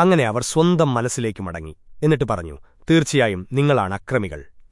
അങ്ങനെ അവർ സ്വന്തം മനസ്സിലേക്ക് മടങ്ങി. എന്നിട്ട് പറഞ്ഞു തീർച്ചയായും നിങ്ങളാണ് അക്രമികൾ.